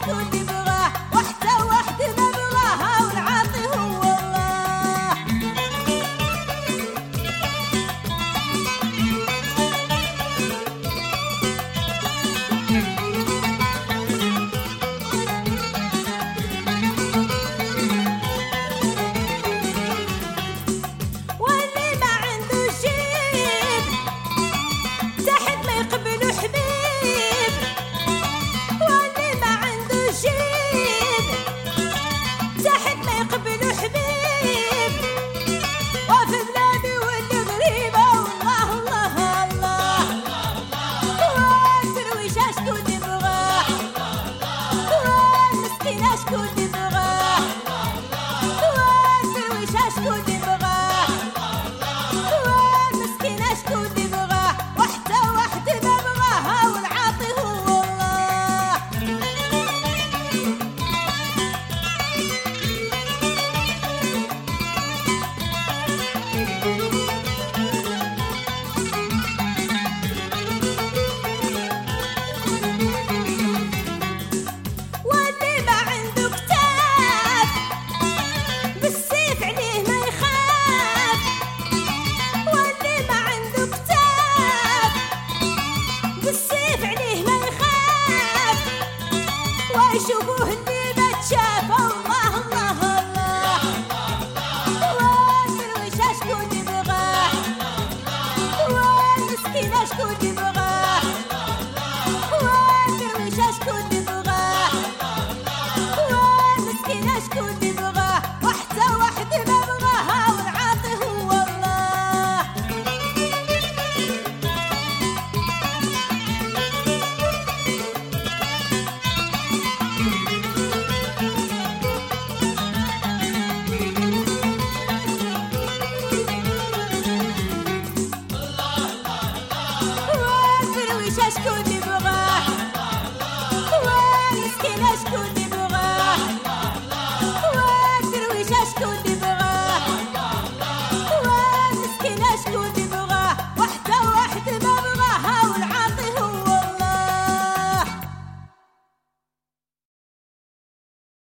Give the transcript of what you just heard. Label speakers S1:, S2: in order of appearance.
S1: could be should would güneş gün